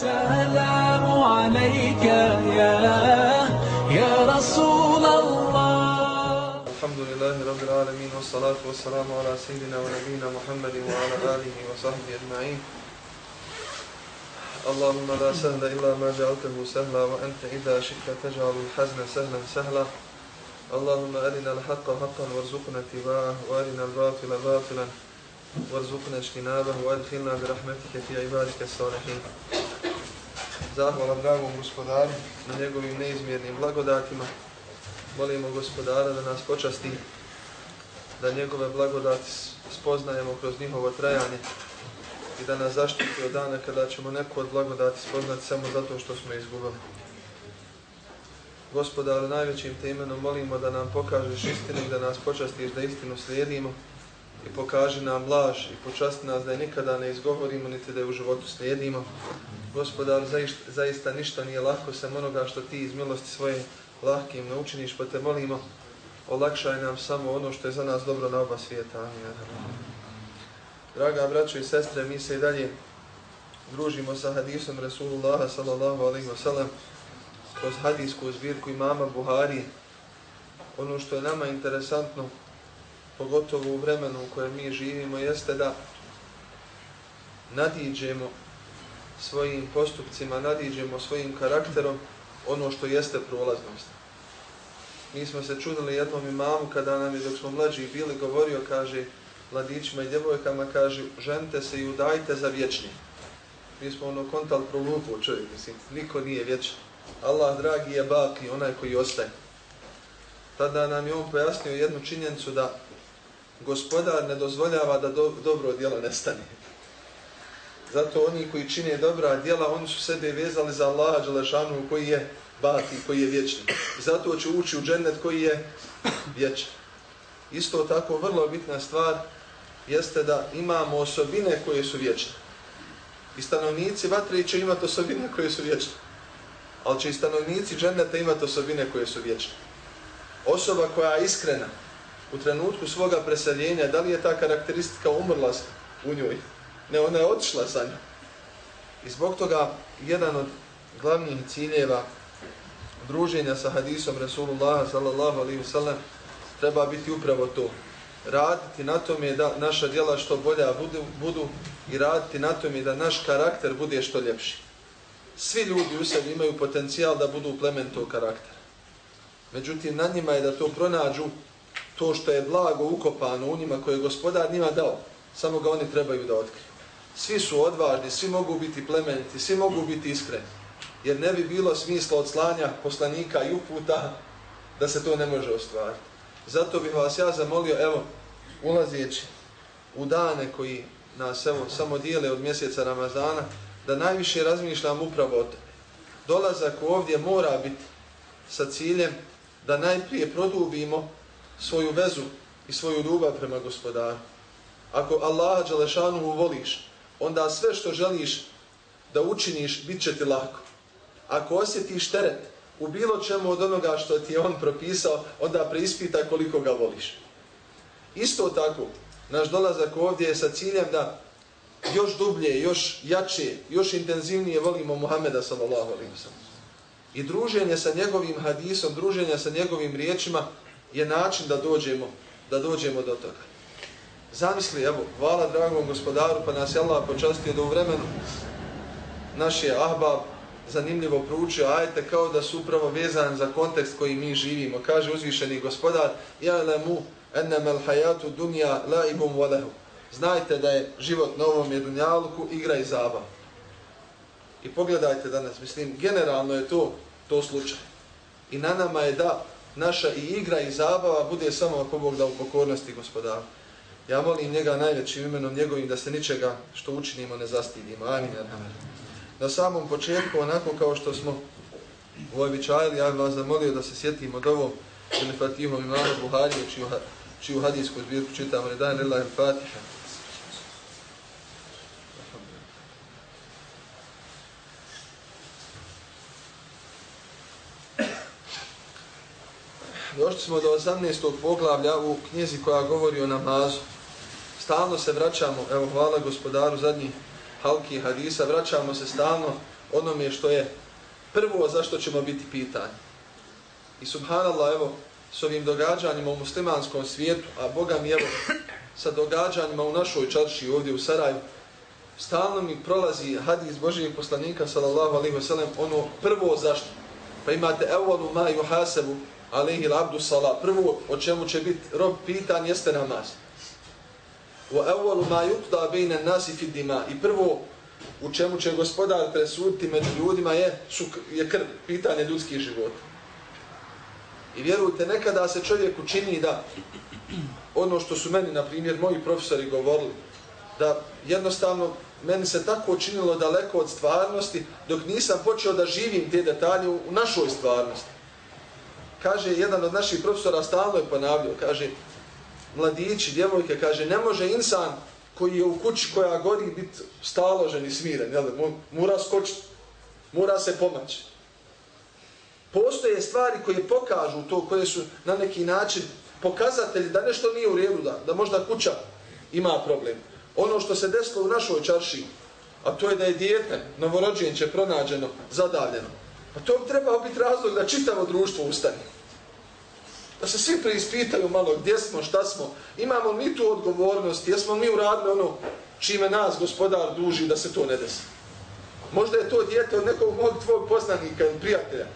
السلام عليك يا يا رسول الله. الحمد لله رب العالمين والصلاة والسلام على سيدنا ونبينا محمد وعلى آله وصحبه أجمعين. اللهم لا سهل إلا ما جعلته سهلا وأنت إذا شئت تجعل الحزن سهلا سهلا. اللهم أرنا الحق حقا وارزقنا اتباعه وأرنا الباطل باطلا وارزقنا اجتنابه وأدخلنا برحمتك في عبادك الصالحين. Zahvala dragom gospodaru na njegovim neizmjernim blagodatima. Molimo gospodara da nas počasti, da njegove blagodati spoznajemo kroz njihovo trajanje i da nas zaštiti od dana kada ćemo neku od blagodati spoznati samo zato što smo izgubili. Gospodaru, najvećim te imenom molimo da nam pokažeš istinu i da nas počastiš da istinu slijedimo i pokaži nam laž i počasti nas da je nikada ne izgovorimo niti da je u životu slijedimo. Gospodar, zaista ništa nije lahko sam onoga što ti iz milosti svoje lahkim ne učiniš, pa te molimo, olakšaj nam samo ono što je za nas dobro na oba svijeta. Amin. Draga braćo i sestre, mi se i dalje družimo sa hadisom Resulullaha sallallahu alaihi wa sallam kroz hadijsku zbirku imama Buhari. Ono što je nama interesantno, pogotovo u vremenu u kojem mi živimo, jeste da nadiđemo svojim postupcima, nadiđemo svojim karakterom ono što jeste prolaznost. Mi smo se čudili jednom imamu kada nam je dok smo mlađi bili govorio, kaže, mladićima i djevojkama, kaže, žente se i udajte za vječni. Mi smo ono kontal prolupo čovjek, mislim, niko nije vječni. Allah, dragi, je baki, onaj koji ostaje. Tada nam je on pojasnio jednu činjenicu da gospodar ne dozvoljava da do, dobro djelo nestane. Zato oni koji čine dobra djela, oni su sebe vezali za Allaha Đelešanu koji je baki, koji je vječni. I zato će ući u džennet koji je vječan. Isto tako, vrlo bitna stvar jeste da imamo osobine koje su vječne. I stanovnici vatre će imati osobine koje su vječne. Ali će i stanovnici dženneta imati osobine koje su vječne. Osoba koja je iskrena u trenutku svoga preseljenja, da li je ta karakteristika umrla u njoj? Ne, ona je otišla sa njom. I zbog toga jedan od glavnih ciljeva druženja sa hadisom Rasulullah sallallahu alaihi wasallam treba biti upravo to. Raditi na tome da naša djela što bolja budu, budu i raditi na tome da naš karakter bude što ljepši. Svi ljudi u sebi imaju potencijal da budu plementov karaktera. Međutim, na njima je da to pronađu to što je blago ukopano u njima koje je gospodar njima dao. Samo ga oni trebaju da otkriju. Svi su odvažni, svi mogu biti plemeniti, svi mogu biti iskreni. Jer ne bi bilo smisla od slanja poslanika i uputa da se to ne može ostvariti. Zato bih vas ja zamolio, evo, ulazeći u dane koji nas evo, samo dijele od mjeseca Ramazana, da najviše razmišljam upravo o tome. Dolazak ovdje mora biti sa ciljem da najprije produbimo svoju vezu i svoju ljubav prema gospodaru. Ako Allaha Đalešanu voliš, onda sve što želiš da učiniš, bit će ti lako. Ako osjetiš teret u bilo čemu od onoga što ti je on propisao, onda preispitaj koliko ga voliš. Isto tako, naš dolazak ovdje je sa ciljem da još dublje, još jače, još intenzivnije volimo Muhameda sallallahu alaihi wa I druženje sa njegovim hadisom, druženje sa njegovim riječima je način da dođemo, da dođemo do toga. Zamisli, evo, hvala dragom gospodaru, pa nas je Allah počastio da u vremenu naš je ahbab zanimljivo proučio ajte kao da su upravo vezani za kontekst koji mi živimo. Kaže uzvišeni gospodar, ja lemu ennemel hayatu dunja laibum walehu. Znajte da je život na ovom jedunjaluku igra i zabav. I pogledajte danas, mislim, generalno je to to slučaj. I na nama je da naša i igra i zabava bude samo ako Bog da u pokornosti gospodaru. Ja molim njega najvećim imenom njegovim da se ničega što učinimo ne zastidimo. Amin. Na samom početku, onako kao što smo u ja bih vas zamolio da se sjetimo dovo ili Fatihom imama Buharije, čiju, čiju hadijsku zbirku čitamo, redan lillahi fatiha. Došli smo do 18. poglavlja u knjizi koja govori o namazu. Stalno se vraćamo, evo hvala gospodaru zadnji halki hadisa, vraćamo se stalno onome što je prvo zašto ćemo biti pitani. I subhanallah, evo, s ovim događanjima u muslimanskom svijetu, a Boga mi evo, sa događanjima u našoj čarši ovdje u Sarajevu, stalno mi prolazi hadis Božijeg poslanika, sallallahu alaihi wa ono prvo zašto. Pa imate evolu ma juhasebu, alaihi labdu salah, prvo o čemu će biti rob pitan jeste namaz. وَأَوَّلُ مَا ma بَيْنَ النَّاسِ فِي الدِّمَا I prvo u čemu će gospodar presuditi među ljudima je, su, je krv, pitanje ljudskih života. I vjerujte, nekada se čovjek učini da ono što su meni, na primjer, moji profesori govorili, da jednostavno meni se tako učinilo daleko od stvarnosti dok nisam počeo da živim te detalje u, u našoj stvarnosti. Kaže, jedan od naših profesora stalno je ponavljao, kaže, mladići, djevojke, kaže, ne može insan koji je u kući koja gori biti staložen i smiren, jel? mora skočiti, mora se pomaći. Postoje stvari koje pokažu to, koje su na neki način pokazatelji da nešto nije u redu, da, da možda kuća ima problem. Ono što se desilo u našoj čarši, a to je da je dijete, novorođenče, pronađeno, zadavljeno. Pa to treba biti razlog da čitavo društvo ustane. Da se svi preispitaju malo gdje smo, šta smo. Imamo mi tu odgovornost, jesmo mi uradili ono čime nas gospodar duži da se to ne desi. Možda je to dijete od nekog mog tvojeg poznanika ili prijatelja.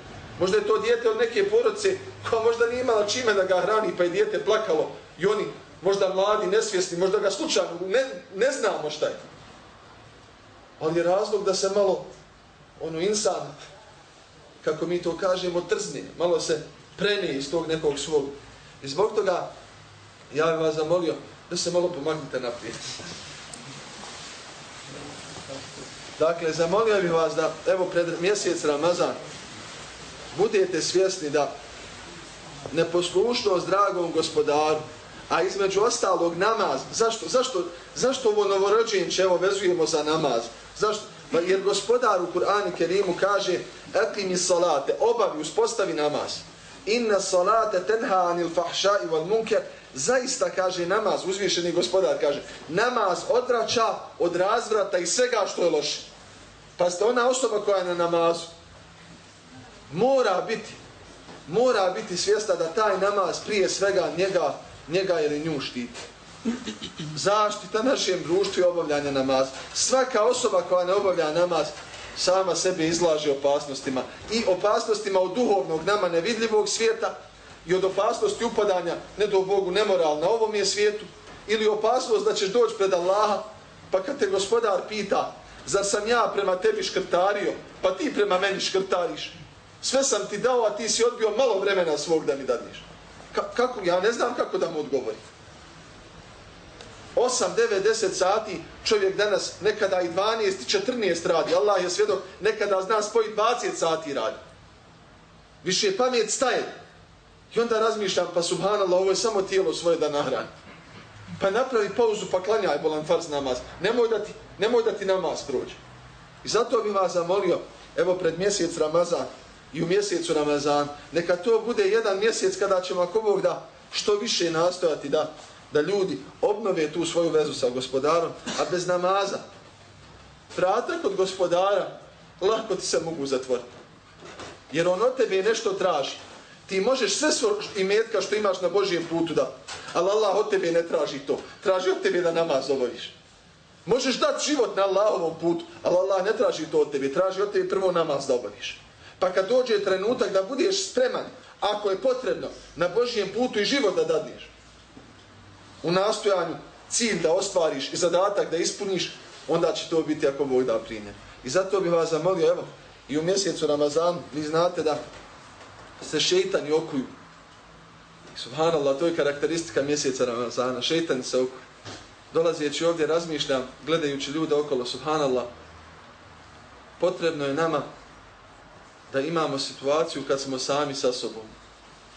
Možda je to dijete od neke poroce koja možda nije imala čime da ga hrani pa je dijete plakalo i oni možda mladi, nesvjesni, možda ga slučajno, ne, ne znamo šta je. Ali je razlog da se malo ono insan, kako mi to kažemo, trzne, malo se preni iz tog nekog svog. I zbog toga ja bih vas zamolio da se malo pomaknite naprijed. Dakle, zamolio bih vas da, evo, pred mjesec Ramazan, budete svjesni da neposlušnost dragom gospodaru, a između ostalog namaz, zašto, zašto, zašto ovo novorođenče evo vezujemo za namaz? Zašto? Pa jer gospodar u Kur'anu Kerimu kaže Ekimi salate, obavi, uspostavi namaz. Inna salate tenha anil fahša i val munker. Zaista kaže namaz, uzvišeni gospodar kaže, namaz odvraća od razvrata i svega što je loše. Pa ste ona osoba koja je na namazu, mora biti mora biti svijesta da taj namaz prije svega njega, njega ili nju štiti. Zaštita našem društvu i obavljanje namaz. Svaka osoba koja ne obavlja namaz sama sebe izlaže opasnostima. I opasnostima od duhovnog nama nevidljivog svijeta i od opasnosti upadanja, ne do Bogu, nemoral na ovom je svijetu. Ili opasnost da ćeš doći pred Allaha, pa kad te gospodar pita, zar sam ja prema tebi škrtario, pa ti prema meni škrtariš sve sam ti dao, a ti si odbio malo vremena svog da mi dadiš Ka kako? Ja ne znam kako da mu odgovorim 8, 9, 10 sati čovjek danas nekada i 12 14 radi. Allah je svjedok, nekada zna spoji 20 sati radi. Više pamet staje. I onda razmišljam, pa subhanallah, ovo je samo tijelo svoje da nahrani. Pa napravi pauzu, pa klanjaj bolan farz namaz. Nemoj da ti, nemoj da ti namaz prođe. I zato bih vas zamolio, evo pred mjesec Ramazan, i u mjesecu Ramazan. Neka to bude jedan mjesec kada ćemo ako Bog da što više nastojati da, da ljudi obnove tu svoju vezu sa gospodarom, a bez namaza. Vrata kod gospodara lako ti se mogu zatvoriti. Jer on od tebe nešto traži. Ti možeš sve svo imetka što imaš na Božijem putu da, ali Allah od tebe ne traži to. Traži od tebe da namaz obaviš. Možeš dati život na Allahovom putu, ali Allah ne traži to od tebe. Traži od tebe prvo namaz da obaviš. Pa kad dođe trenutak da budeš spreman, ako je potrebno, na Božijem putu i život da dadneš, u nastojanju cilj da ostvariš i zadatak da ispuniš, onda će to biti ako Bog da primjer. I zato bih vas zamolio, evo, i u mjesecu Ramazan, vi znate da se šeitani okuju. Subhanallah, to je karakteristika mjeseca Ramazana, šeitani se okuju. Dolazijeći ovdje razmišljam, gledajući ljude okolo, subhanallah, potrebno je nama da imamo situaciju kad smo sami sa sobom,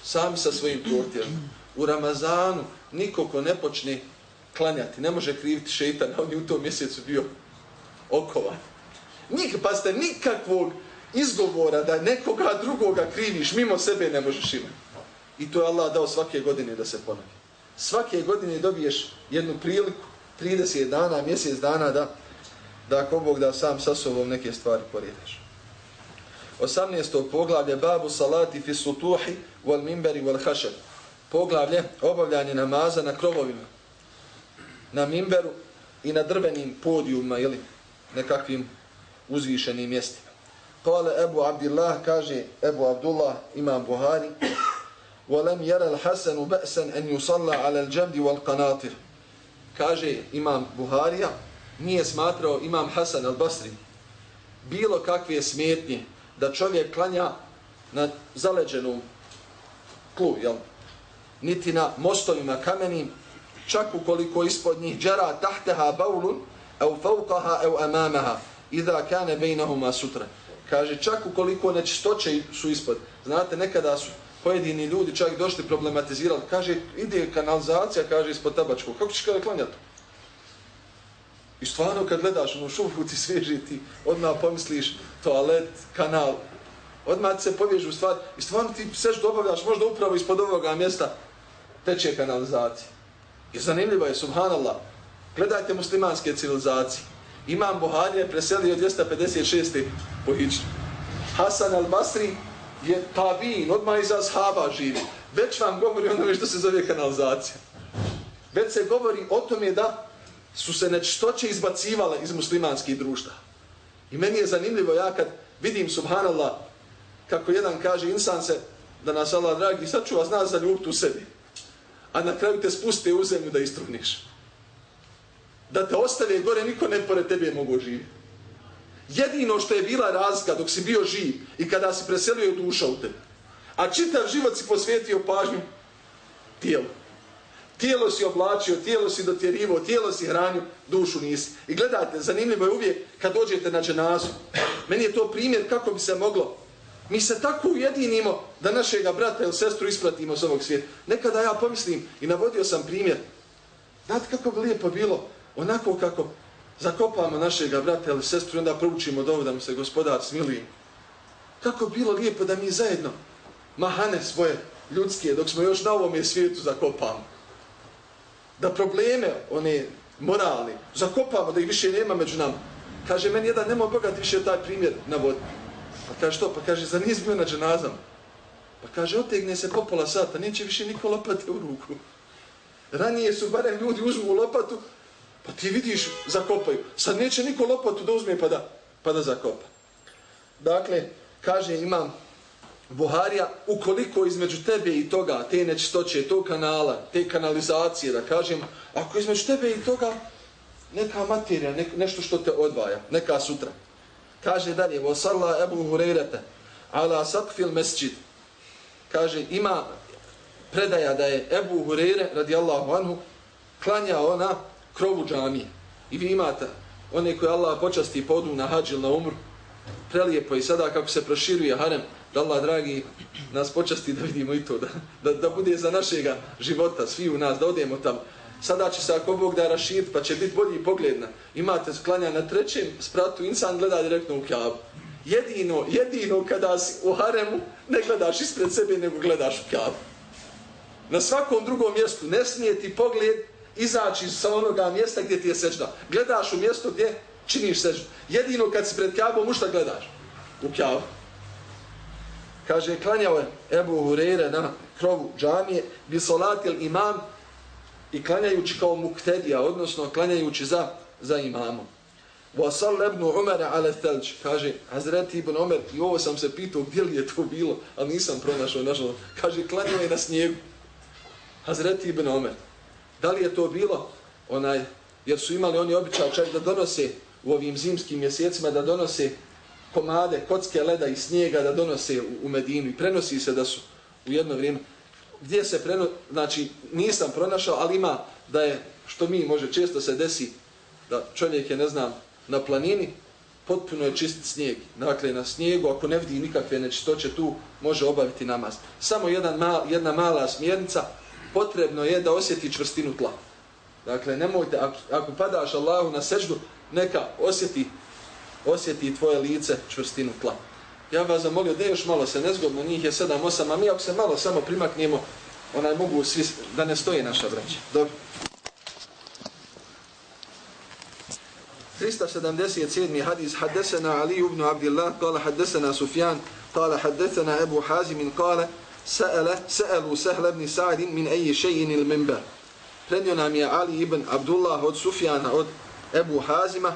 sami sa svojim protjerom. U Ramazanu niko ko ne počne klanjati, ne može kriviti šeitana, on je u tom mjesecu bio okovan. Nik, pazite, nikakvog izgovora da nekoga drugoga kriviš, mimo sebe ne možeš imati. I to je Allah dao svake godine da se ponovi. Svake godine dobiješ jednu priliku, 30 dana, mjesec dana, da, da ako Bog da sam sa sobom neke stvari poriješ. 18. poglavlje Babu salati fi sutuhi wal mimberi wal hašer Poglavlje obavljanje namaza na krovovima. Na mimberu i na drvenim podijuma ili nekakvim uzvišenim mjestima. Kale Ebu Abdillah, kaže Ebu Abdullah, imam Buhari, وَلَمْ يَرَ الْحَسَنُ بَأْسًا أَنْ يُصَلَّ عَلَى الْجَمْدِ وَالْقَنَاطِرِ Kaže imam Buharija, nije smatrao imam Hasan al-Basri bilo kakve smetnje da čovjek klanja na zaleđenom tlu, jel? Niti na mostovima kamenim, čak ukoliko ispod njih džara tahteha baulun, au faukaha, au amamaha, idha kane bejnahuma sutra. Kaže, čak ukoliko nečistoće su ispod. Znate, nekada su pojedini ljudi čak došli problematizirali. Kaže, ide kanalizacija, kaže, ispod tabačkog. Kako ćeš kada klanjati? I stvarno kad gledaš ono šufu ti sveži ti, odmah pomisliš toalet, kanal, odmah se povježu stvari i stvarno ti seš dobavljaš možda upravo ispod ovoga mjesta teče kanalizacija. I zanimljivo je, subhanallah, gledajte muslimanske civilizacije. Imam Buhari je preselio 256. po Hasan al-Basri je tabin, odmah iza shaba živi. Već vam govori onome što se zove kanalizacija. Već se govori o tome da su se nečtoće izbacivale iz muslimanskih društva. I meni je zanimljivo ja kad vidim, subhanallah, kako jedan kaže, insan se, da nas Allah dragi, sačuva zna za ljubtu zaljubiti u sebi. A na kraju te spuste u zemlju da istruhniš. Da te ostave gore, niko ne pored tebe mogu živjeti. Jedino što je bila razlika dok si bio živ i kada si preselio duša u tebi. A čitav život si posvijetio pažnju tijelu. Tijelo si oblačio, tijelo si dotjerivo, tijelo si hranio, dušu nisi. I gledajte, zanimljivo je uvijek kad dođete na dženazu. Meni je to primjer kako bi se moglo. Mi se tako ujedinimo da našega brata ili sestru ispratimo s ovog svijeta. Nekada ja pomislim i navodio sam primjer. Znate kako bi lijepo bilo onako kako zakopamo našega brata ili sestru i onda proučimo dovu da mu se gospodar smiluje. Kako bi bilo lijepo da mi zajedno mahane svoje ljudske dok smo još na ovom svijetu zakopamo da probleme, one moralni, zakopamo da ih više nema među nama. Kaže, meni jedan nema bogat više taj primjer na. Pa kaže što? Pa kaže, za niz bio na dženazam. Pa kaže, otegne se po pola sata, neće više niko lopate u ruku. Ranije su barem ljudi uzmu lopatu, pa ti vidiš, zakopaju. Sad neće niko lopatu da uzme pa da, pa da zakopa. Dakle, kaže, imam Buharija, ukoliko između tebe i toga, te nečistoće, tog kanala, te kanalizacije, da kažem, ako između tebe i toga, neka materija, ne, nešto što te odvaja, neka sutra. Kaže dalje, وَصَلَّا Ebu Hureyrete, ala sakfil mesčid, kaže, ima predaja da je Ebu Hureyre, radijallahu anhu, klanjao na krovu džamije. I vi imate, one koje Allah počasti podu na hađil na umru, prelijepo i sada kako se proširuje harem, da Allah dragi nas počasti da vidimo i to, da, da, da bude za našega života, svi u nas, da odemo tamo. Sada će se ako Bog da raširiti, pa će biti bolji pogledna. Imate sklanja na trećem spratu, insan gleda direktno u kjavu. Jedino, jedino kada si u haremu, ne gledaš ispred sebe, nego gledaš u kjavu. Na svakom drugom mjestu ne smije ti pogled izaći sa onoga mjesta gdje ti je sežda. Gledaš u mjesto gdje činiš seždu. Jedino kad si pred kjavom, u šta gledaš? U kjavu. Kaže, klanjao je Ebu Hureyre na krovu džamije, bi solatil imam i klanjajući kao muktedija, odnosno klanjajući za, za imamom. Vasal ibn Umar al-Thalj, kaže Hazreti ibn Omer, i ovo sam se pitao gdje li je to bilo, ali nisam pronašao, našao. Kaže, klanjao je na snijegu. Hazreti ibn Omer. Da li je to bilo? onaj Jer su imali oni običaj čak da donose u ovim zimskim mjesecima, da donose komade kocke leda i snijega da donose u, u Medinu i prenosi se da su u jedno vrijeme gdje se preno znači nisam pronašao ali ima da je što mi može često se desi da čovjek je ne znam na planini potpuno je čist snijeg. Dakle na snijegu ako ne vidi nikakve nečistoće tu može obaviti namaz. Samo jedan mal, jedna mala smjernica potrebno je da osjeti čvrstinu tla. Dakle nemojte ako, ako padaš Allahu na seždu neka osjeti osjeti tvoje lice čvrstinu tla. Ja vas zamolio da još malo se nezgodno, njih je 7-8, a mi ako se malo samo primaknemo, onaj mogu svi, da ne stoji naša braća. Dobro. 377. hadis Haddesena Ali ibn Abdillah kala Haddesena Sufjan kala Haddesena Ebu Hazimin kala Sa'ala sa'alu Sahla ibn Sa'd min ayi shay'in al-minbar. Prenio nam je Ali ibn Abdullah od Sufjana od Ebu Hazima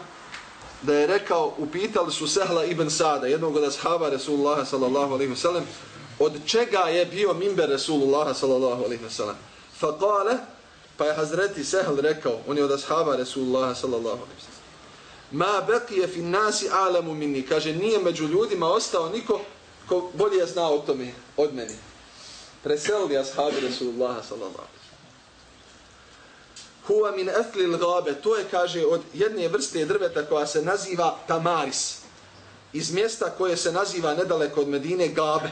da je rekao, upitali su Sehla ibn Sa'da, jednog od ashaba Rasulullah sallallahu alaihi wasallam, od čega je bio minber Rasulullah sallallahu alaihi wasallam. Fa kale, pa je Hazreti Sehl rekao, on je od ashaba Rasulullah sallallahu alaihi wasallam. Ma beqije fin nasi alamu minni, kaže, nije među ljudima ostao niko ko bolje zna o tome od meni preselili ashabi Rasulullah sallallahu alaihi Huwa min athli al-ghabe, to je kaže od jedne vrste drveta koja se naziva tamaris. Iz mjesta koje se naziva nedaleko od Medine Gabe.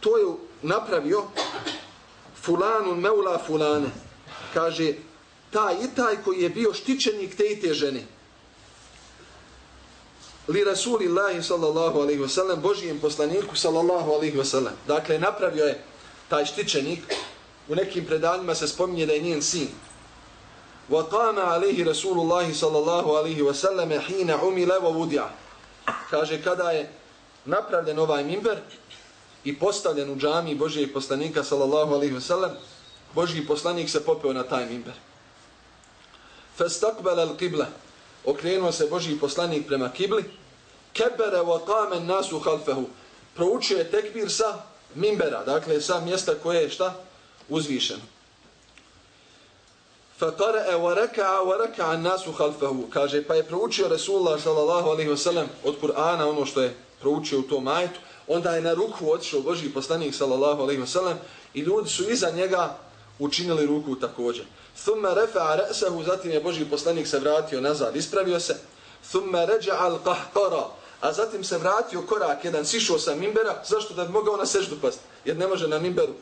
To je napravio fulanun meula fulane. Kaže, taj i taj koji je bio štićenik te i te žene li Rasulillahi sallallahu alaihi wasallam, Božijem poslaniku sallallahu alaihi wasallam. Dakle, napravio je taj štićenik, u nekim predanjima se spominje da je njen sin. Wa qama alaihi Rasulullahi sallallahu alaihi wasallam hina umile wa vudja. Kaže, kada je napravljen ovaj mimber i postavljen u džami Božijeg poslanika sallallahu alaihi wasallam, Božji poslanik se popeo na taj mimber. Fastakbala al-qibla okrenuo se Božji poslanik prema kibli, kebere wa kamen nasu halfehu, proučio je tekbir sa mimbera, dakle sa mjesta koje je šta? Uzvišeno. فقرأ وركع وركع الناس خلفه raka'a. Kaže pa je proučio Resulullah sallallahu alejhi ve sellem od Kur'ana ono što je proučio u tom ajetu, onda je na ruku otišao Božji poslanik sallallahu alejhi ve sellem i ljudi su iza njega učinili ruku također. Thumma rafa'a ra'sahu, zatim je Božji poslanik se vratio nazad, ispravio se. Thumma raja'a al-qahqara, a zatim se vratio korak jedan, sišao sa minbera zašto da bi mogao na seždu pasti? Jer ne može na minberu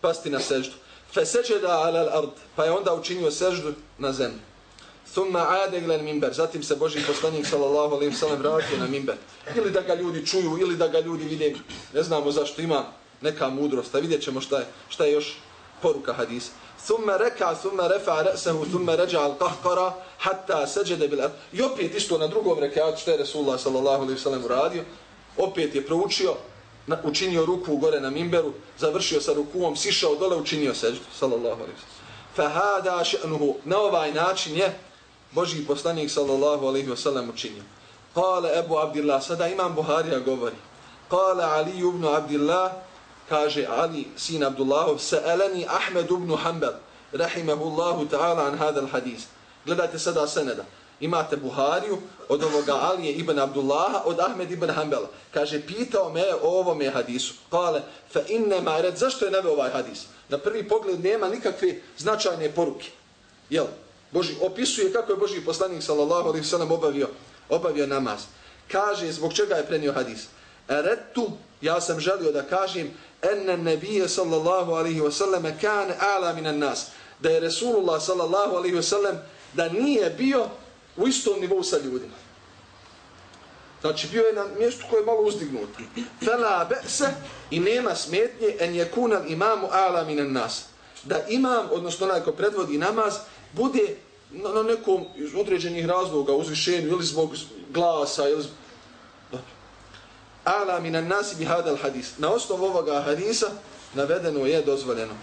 pasti na seždu. Fa sajada 'ala al-ard, pa je onda učinio seždu na zemlju. Thumma 'ada ila al-minbar, zatim se Boži poslanik sallallahu alejhi ve sellem vratio na minber. Ili da ga ljudi čuju, ili da ga ljudi vide. Ne znamo zašto ima neka mudrost, a vidjećemo šta je, šta je još poruka hadisa. Thumma reka, thumma refa ra'sahu, thumma ređa al-qahqara, hatta sajada bil ard. I opet isto na drugom rekatu što je Resulullah sallallahu alaihi sallam uradio, opet je proučio, učinio ruku gore na mimberu, završio sa rukuom, sišao dole, učinio seždu, sallallahu alaihi wasallam. Fahada še'nuhu, na ovaj način je Boži poslanik sallallahu alaihi wasallam, učinio. Kale Ebu Abdillah, sada imam Buharija govori. Kale Ali ibn Abdillah, kaže Ali sin Abdullahov se'eleni Ahmed ibn Hanbal rahimahullahu ta'ala an hadal hadis gledajte sada seneda imate Buhariju od ovoga Alije ibn Abdullaha od Ahmed ibn Hanbala kaže pitao me o ovome hadisu. Kale fa inne mared, zašto je naveo ovaj hadis? Na prvi pogled nema nikakve značajne poruke. Jel? Boži opisuje kako je Boži poslanik sallallahu alaihi ve sellem obavio obavio namaz. Kaže zbog čega je prenio hadis? Eretu, ja sam želio da kažem, enne nebije sallallahu alaihi wasallam kan ala minan nas. Da je Resulullah sallallahu alaihi wasallam da nije bio u istom nivou sa ljudima. Znači bio je na mjestu koje je malo uzdignuto. Fela be'se i nema smetnje en je kunal imamu ala minan nas. Da imam, odnosno onaj ko predvodi namaz, bude na, na nekom iz određenih razloga, uzvišenju ili zbog glasa ili zbog ala minan nasi bi hadal hadis. Na osnovu ovoga hadisa navedeno je dozvoljeno.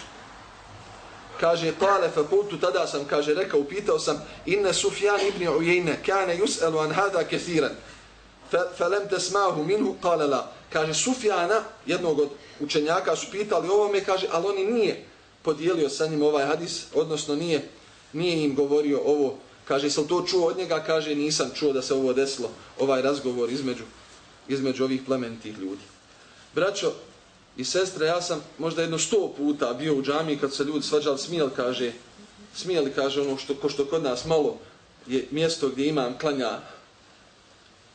Kaže, kale fakultu, tada sam, kaže, rekao, upitao sam, inna Sufjan ibn Ujejne, kane yus'alu an hada kaseeran fa tasma'hu tesmahu minhu, kale la. Kaže, Sufjana, jednog od učenjaka, su pitali ovome, kaže, ali oni nije podijelio sa njim ovaj hadis, odnosno nije, nije im govorio ovo, kaže, sam to čuo od njega, kaže, nisam čuo da se ovo desilo, ovaj razgovor između između ovih plemenitih ljudi. Braćo i sestre, ja sam možda jedno sto puta bio u džami kad se ljudi svađali smijeli, kaže, smijeli, kaže, ono što, ko što kod nas malo je mjesto gdje imam klanja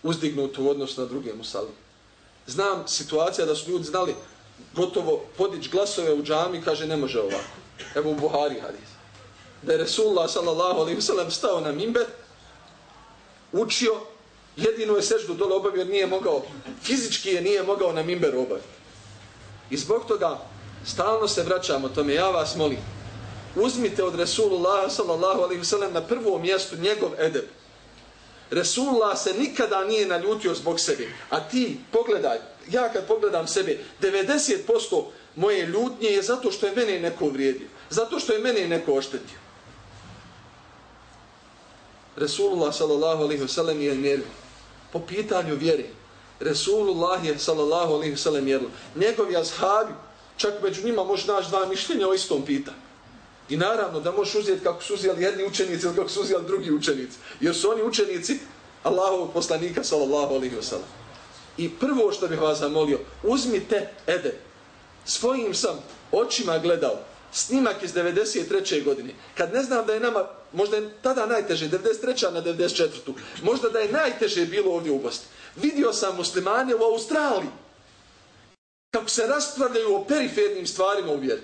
uzdignuto u odnos na druge musali. Znam situacija da su ljudi znali gotovo podić glasove u džami, kaže, ne može ovako. Evo u Buhari hadis. Da je Resulullah sallallahu alaihi sallam stao na mimber, učio jedino je seždu dole obavio nije mogao, fizički je nije mogao na mimberu obaviti. I zbog toga stalno se vraćamo tome, ja vas molim, uzmite od Resulullah sallallahu alaihi sallam na prvo mjestu njegov edeb, Resulullah se nikada nije naljutio zbog sebe. A ti, pogledaj, ja kad pogledam sebe, 90% moje ljutnje je zato što je mene neko uvrijedio. Zato što je mene neko oštetio. Resulullah sallallahu alaihi wasallam je mjerio. Po pitanju vjeri. Resulullah je sallallahu alaihi sallam jedno. Njegovi ashabi, čak među njima može naći dva mišljenja o istom pitanju. I naravno da možeš uzeti kako su uzeli jedni učenici ili kako su uzeli drugi učenici. Jer su oni učenici Allahovog poslanika sallallahu alaihi wasallam. I prvo što bih vas zamolio, uzmite ede. Svojim sam očima gledao snimak iz 93. godine. Kad ne znam da je nama, možda je tada najteže, 93. na 94. Možda da je najteže bilo ovdje u Bosni. Vidio sam muslimane u Australiji. Kako se raspravljaju o perifernim stvarima u vjeri.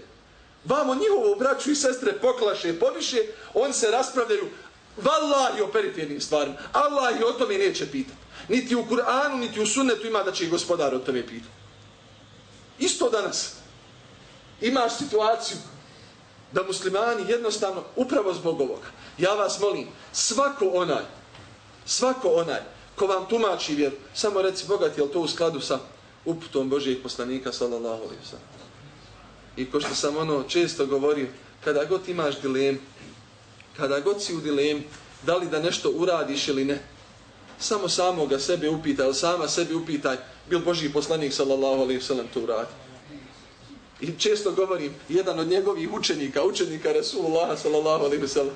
Vamo njihovo braću i sestre poklaše i poviše, oni se raspravljaju vallahi o perifernim stvarima. Allah i o tome neće pitati. Niti u Kur'anu, niti u sunnetu ima da će i gospodar o tome pitati. Isto danas imaš situaciju da muslimani jednostavno, upravo zbog ovoga, ja vas molim, svako onaj, svako onaj, ko vam tumači vjeru, samo reci bogat, je to u skladu sa uputom Božijeg poslanika, sallallahu alaihi wa sallam. I ko što sam ono često govorio, kada god imaš dilem, kada god si u dilem, da li da nešto uradiš ili ne, samo samoga sebe upitaj, ili sama sebi upitaj, bil Božji poslanik sallallahu alaihi sallam to uradi. I često govorim, jedan od njegovih učenika, učenika Rasulullah sallallahu alaihi sallam,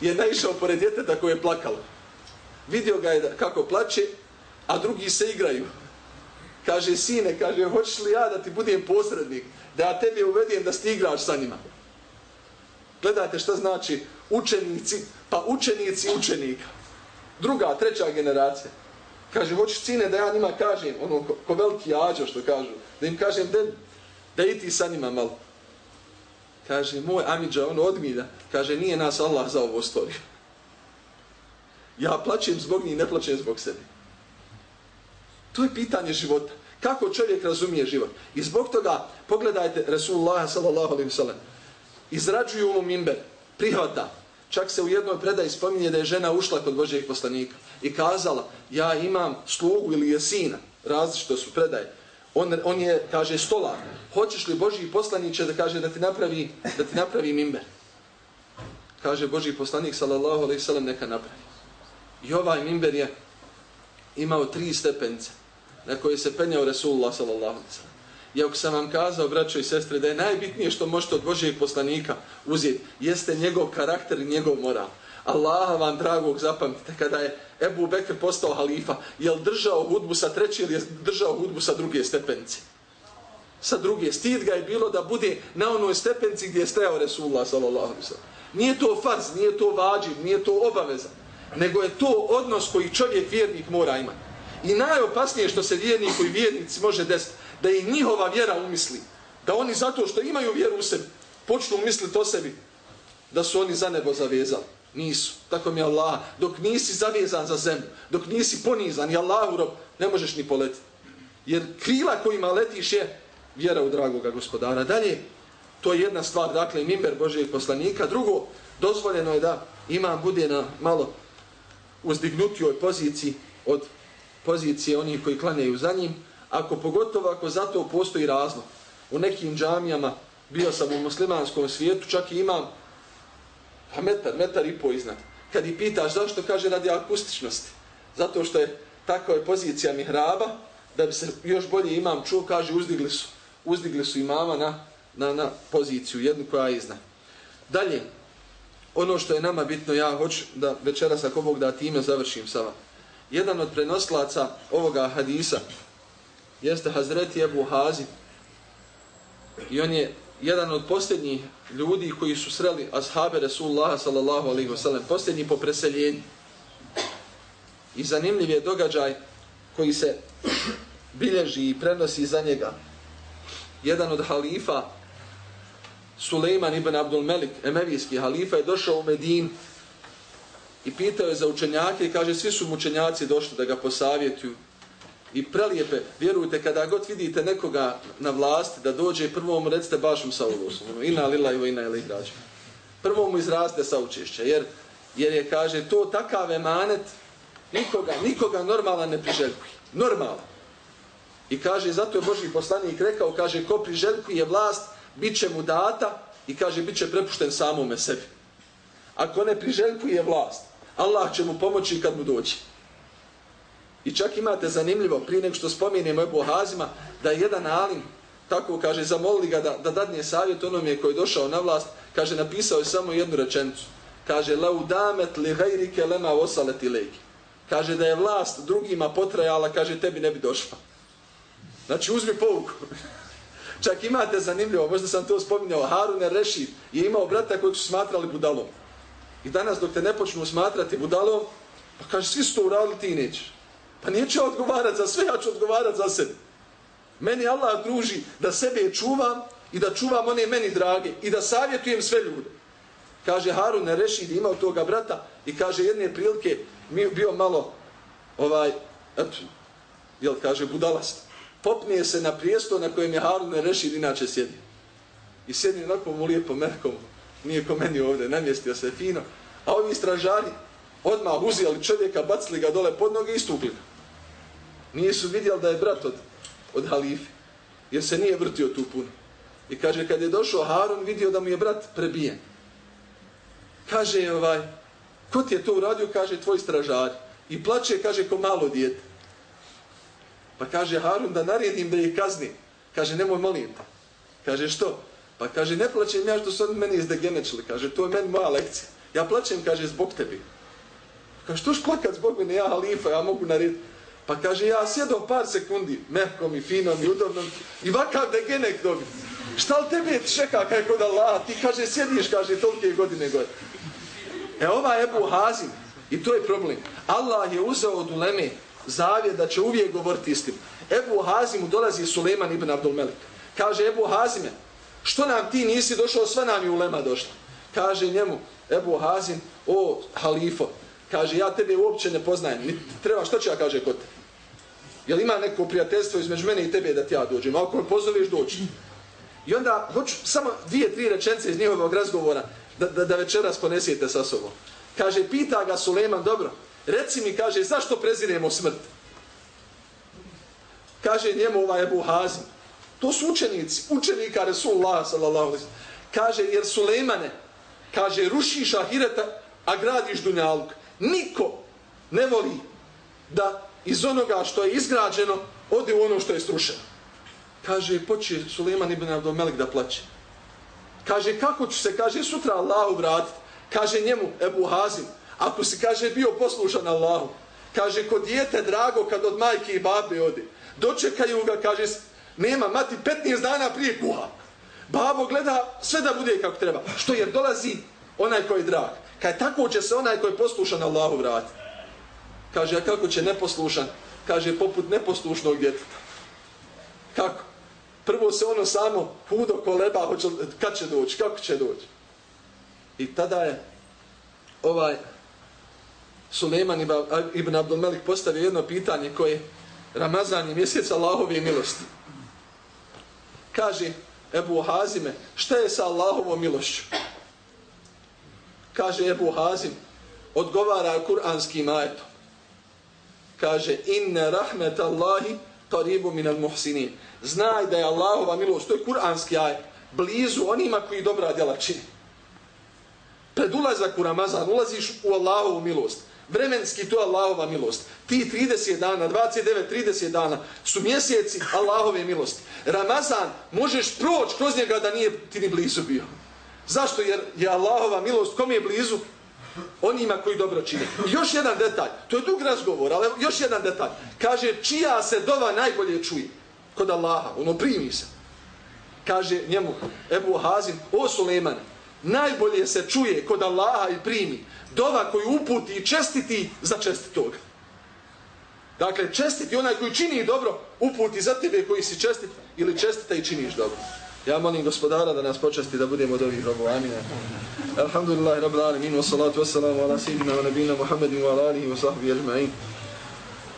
je naišao pored djeteta koje je plakalo. Vidio ga je kako plače, a drugi se igraju. Kaže, sine, kaže, hoćeš li ja da ti budem posrednik? da ja tebe uvedem da stigraš sa njima. Gledajte šta znači učenici, pa učenici učenika. Druga, treća generacija. Kaže, hoćeš sine da ja njima kažem, ono, ko, ko veliki ađo što kažu, da im kažem, da, da i ti sa njima malo. Kaže, moj Amidža, ono odmilja, kaže, nije nas Allah za ovo stvorio. Ja plaćem zbog njih, ne plaćem zbog sebe. To je pitanje života. Kako čovjek razumije život? I zbog toga, pogledajte, Resulullah sallallahu alaihi sallam, izrađuju mu mimber, prihvata. Čak se u jednoj predaji spominje da je žena ušla kod Božijeg poslanika i kazala, ja imam slugu ili je sina, različito su predaje. On, on je, kaže, stolar. Hoćeš li Božiji poslaniće da kaže da ti napravi, da ti napravi mimber? Kaže Božiji poslanik, sallallahu alaihi sallam, neka napravi. I ovaj mimber je imao tri stepence na koje se penjao Resulullah sallallahu alaihi sallam. I ako sam vam kazao, braćo i sestre, da je najbitnije što možete od Božijeg poslanika uzeti, jeste njegov karakter i njegov moral. Allaha vam dragog zapamtite, kada je Ebu Bekr postao halifa, je li držao hudbu sa treće ili je držao hudbu sa druge stepence? Sa druge. Stid ga je bilo da bude na onoj stepenci gdje je stajao Resulullah sallallahu alaihi sallam. Nije to farz, nije to vađiv, nije to obaveza, nego je to odnos koji čovjek vjernik mora imati. I najopasnije što se vjerniku i vjernici može desiti, da i njihova vjera umisli. Da oni zato što imaju vjeru u sebi, počnu misliti o sebi, da su oni za nebo zavezali. Nisu. Tako mi je Allah. Dok nisi zavezan za zemlju, dok nisi ponizan i Allah rob, ne možeš ni poletiti. Jer krila kojima letiš je vjera u dragoga gospodara. Dalje, to je jedna stvar, dakle, mimber Božijeg poslanika. Drugo, dozvoljeno je da imam bude na malo uzdignutijoj poziciji od pozicije onih koji klanjaju za njim, ako pogotovo ako zato postoji razlog. U nekim džamijama bio sam u muslimanskom svijetu, čak i imam pa metar, metar i po iznad. Kad i pitaš zašto, kaže radi akustičnosti. Zato što je takva je pozicija mihraba, da bi se još bolje imam čuo, kaže uzdigli su, uzdigli su imama na, na, na poziciju, jednu koja je iznad. Dalje, ono što je nama bitno, ja hoću da večeras ako Bog da time završim sa vam. jedan od prenoslaca ovoga hadisa jeste Hazreti Ebu Hazi i on je jedan od posljednjih ljudi koji su sreli ashabe Rasulullah sallallahu alaihi wasallam, posljednji po preseljenju. I zanimljiv je događaj koji se bilježi i prenosi za njega. Jedan od halifa, Sulejman ibn Abdul Melik, emevijski halifa, je došao u Medinu i pitao je za učenjake i kaže svi su učenjaci došli da ga posavjetuju i prelijepe, vjerujte kada god vidite nekoga na vlasti da dođe prvo mu recite bašom sa ulosom ina lila i ina ili građa prvo mu izraste sa učešća jer, jer je kaže to takav emanet Nikoga, nikoga normala ne priželjkuje. Normalna. I kaže, zato je Boži poslanik rekao, kaže, ko priželjkuje vlast, bit će mu data i kaže, bit će prepušten samome sebi. Ako ne priželjkuje vlast, Allah će mu pomoći kad mu dođe. I čak imate zanimljivo, prije nego što spominjemo Ebu Hazima, da je jedan alim, tako kaže, zamolili ga da, da dadne savjet onome koji je došao na vlast, kaže, napisao je samo jednu rečenicu. Kaže, laudamet li gajrike lema osaleti leki. Kaže, da je vlast drugima potrajala, kaže, tebi ne bi došla. Znači, uzmi pouku. Čak imate zanimljivo, možda sam to spominjao, Harun Rešid je imao brata kojeg su smatrali budalom. I danas dok te ne počnu smatrati budalom, pa kaže, svi su to uradili, ti nećeš. Pa neće odgovarat za sve, ja ću odgovarat za sebe. Meni Allah druži da sebe čuvam i da čuvam one meni drage i da savjetujem sve ljude. Kaže Harun Rešid imao toga brata i kaže jedne prilike mi bio malo ovaj, eto, jel kaže budalast. Popnije se na prijesto na kojem je Harun ne reši inače sjedi. I sjedi onako mu lijepo merkom, nije ko meni ovdje, namjestio se fino. A ovi stražari odmah uzijeli čovjeka, bacili ga dole pod noge i stupili. Nisu vidjeli da je brat od, od halife, jer se nije vrtio tu puno. I kaže, kad je došao Harun, vidio da mu je brat prebijen. Kaže, ovaj, ko ti je to uradio? Kaže, tvoj stražar. I plače, kaže, ko malo dijete. Pa kaže Harun da naredim da je kazni. Kaže, nemoj molim te. Kaže, što? Pa kaže, ne plaćem ja što su oni meni izdegenečili. Kaže, to je meni moja lekcija. Ja plaćem, kaže, zbog tebi. Kaže, što plakat zbog mene, ja halifa, ja mogu narediti. Pa kaže, ja sjedom par sekundi, mehkom i finom i udobnom, i vakav degenek dobit. Šta li tebe čeka kaj kod Allah? Ti kaže, sjediš, kaže, tolike godine godine. E ova Ebu Hazim, i to je problem. Allah je uzeo od uleme zavjet da će uvijek govoriti istinu. Ebu Hazimu dolazi Suleman ibn Abdul Melik. Kaže Ebu Hazime, što nam ti nisi došao, sva nam je ulema došla. Kaže njemu, Ebu Hazim, o halifo, kaže ja tebe uopće ne poznajem, treba, što će ja kaže kod te? Jel ima neko prijateljstvo između mene i tebe da ti ja dođem? Ako me pozoveš, doći. I onda, hoću samo dvije, tri rečence iz njihovog razgovora da, da, da večeras ponesijete sa sobom. Kaže, pita ga Suleman, dobro, reci mi, kaže, zašto preziremo smrt? Kaže njemu ovaj Ebu Hazim. To su učenici, učenika Resulullah sallallahu alaihi Kaže, jer Sulejmane, kaže, rušiš ahireta, a gradiš dunjaluk. Niko ne voli da iz onoga što je izgrađeno ode u ono što je strušeno. Kaže, poče Suleiman ibn Abdomelik da plaće. Kaže, kako ću se, kaže, sutra Allahu vratiti. Kaže njemu, Ebu Hazim, ako si, kaže, bio poslušan Allahu. Kaže, kod dijete drago kad od majke i babe ode. Dočekaju ga, kaže, nema mati 15 dana prije kuha. Babo gleda sve da bude kako treba. Što jer dolazi onaj koji je drag. Kaj tako će se onaj koji je poslušan Allahu vratiti. Kaže, a kako će neposlušan? Kaže, poput neposlušnog djeteta. Kako? Prvo se ono samo hudo koleba, hoće, kad će doći, kako će doći? I tada je ovaj Suleiman ibn Abdulmelik postavio jedno pitanje koje Ramazan je mjesec Allahove milosti. Kaže Ebu Hazime, šta je sa Allahovom milošću? Kaže Ebu Hazim, odgovara kuranskim ajetom kaže inna rahmet Allahi qaribu min al-muhsinin. Znaj da je Allahova milost, to je kuranski ajet, blizu onima koji dobra djela čini. Pred ulazak u Ramazan ulaziš u Allahovu milost. Vremenski to je Allahova milost. Ti 30 dana, 29, 30 dana su mjeseci Allahove milosti. Ramazan možeš proći kroz njega da nije ti ni blizu bio. Zašto? Jer je Allahova milost, kom je blizu? onima koji dobro čine. I još jedan detalj, to je dug razgovor, ali još jedan detalj. Kaže, čija se dova najbolje čuje? Kod Allaha, ono primi se. Kaže njemu, Ebu Hazin, o Suleiman, najbolje se čuje kod Allaha i primi. Dova koju uputi i čestiti za čestitog. Dakle, čestiti onaj koji čini dobro, uputi za tebe koji si čestit ili čestita i činiš dobro. Ja molim gospodara da nas počasti da budemo od ovih robova. Amin. Alhamdulillahi rabbil alamin wa salatu wassalamu ala sayyidina wa nabina Muhammedin wa ala alihi wa sahbihi ajma'in.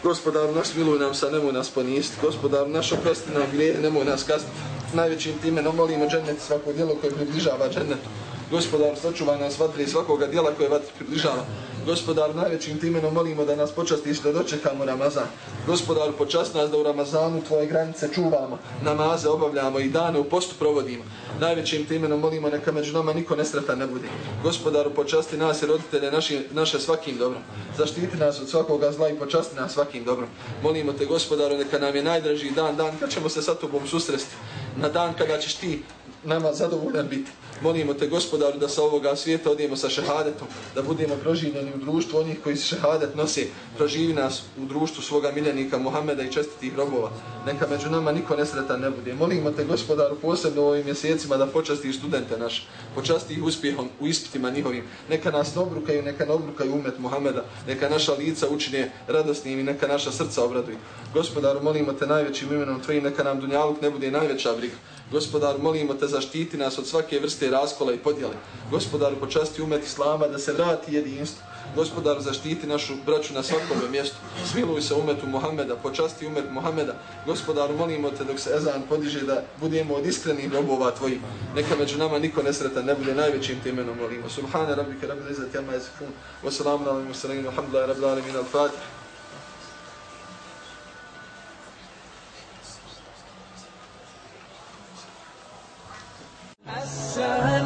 Gospodar naš miluj nam se, nemoj nas ponist. Gospodar naš oprosti nam grijeh, nemoj nas kazniti. Najvećim time no molimo džennet svako djelo koje približava džennetu. Gospodar sačuvaj nas vatri svakoga dijela koje vatri približava. Gospodar, najvećim timenom molimo da nas počastiš da dočekamo Ramazan. Gospodar, počast nas da u Ramazanu tvoje granice čuvamo, namaze obavljamo i dane u postu provodimo. Najvećim timenom molimo neka među nama niko nesretan ne bude. Gospodaru, počasti nas i roditelje naši, naše svakim dobrom. Zaštiti nas od svakoga zla i počasti nas svakim dobrom. Molimo te, gospodaru, neka nam je najdraži dan, dan kad ćemo se sa tobom susresti. Na dan kada ćeš ti nama zadovoljan biti. Molimo te gospodaru da sa ovoga svijeta odijemo sa šehadetom, da budemo proživljeni u društvu onih koji šehadet nose. Proživi nas u društvu svoga miljenika Muhameda i čestitih robova. Neka među nama niko nesretan ne bude. Molimo te gospodaru posebno u ovim mjesecima da počastiš studente naše. Počasti ih uspjehom u ispitima njihovim. Neka nas obrukaju, neka ne obrukaju umet Muhameda. Neka naša lica učine radosnim i neka naša srca obraduju. Gospodaru molimo te najvećim imenom tvojim, neka nam dunjaluk ne bude najveća briga. Gospodar, molimo te zaštiti nas od svake vrste raskola i podjele. Gospodaru, počasti umet Islama da se vrati jedinstvo. Gospodar, zaštiti našu braću na svakom mjestu. Smiluj se umetu Muhameda, počasti umet Muhameda. Gospodar, molimo te dok se ezan podiže da budemo od iskrenih robova tvojih. Neka među nama niko nesretan ne bude najvećim te imenom molimo. Subhane rabbike rabbil izzati amma yasifun. Wa salamun ala al-mursalin. Alhamdulillahi rabbil alamin. Al-Fatiha. time.